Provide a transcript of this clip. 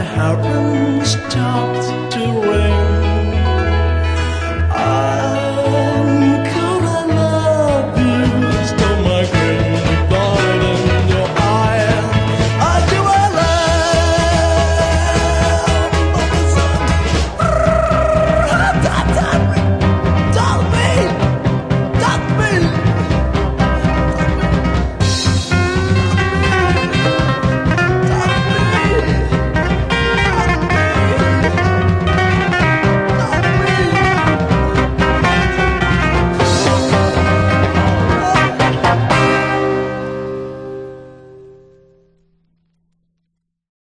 my heart and stopped to rain.